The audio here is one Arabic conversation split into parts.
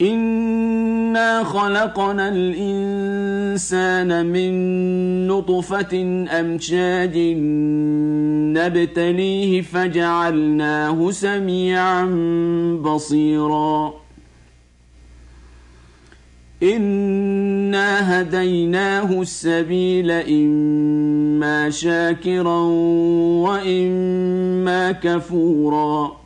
انا خلقنا الانسان من نطفه امشاج نبتليه فجعلناه سميعا بصيرا. انا هديناه السبيل اما شاكرا واما كفورا.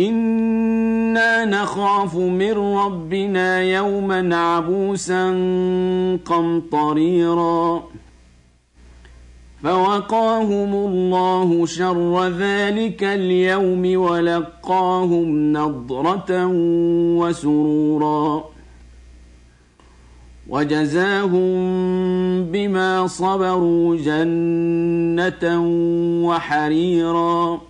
أنا نخاف من ربنا يوما عبوسا قمطريرا فوقاهم الله شر ذلك اليوم ولقاهم نضره وسرورا وجزاهم بما صبروا جنه وحريرا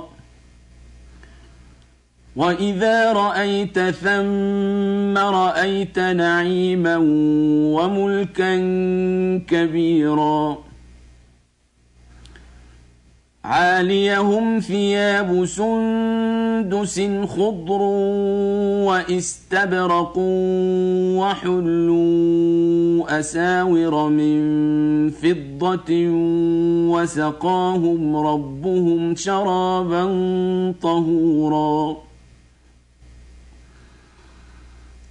واذا رايت ثم رايت نعيما وملكا كبيرا عاليهم ثياب سندس خضر واستبرق وحلوا اساور من فضه وسقاهم ربهم شرابا طهورا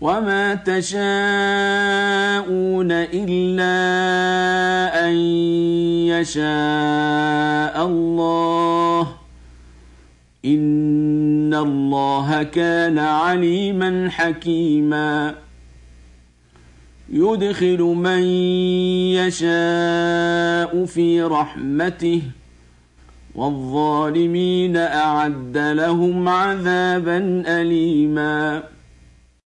وما تشاءون الا ان يشاء الله ان الله كان عليما حكيما يدخل من يشاء في رحمته والظالمين اعد لهم عذابا اليما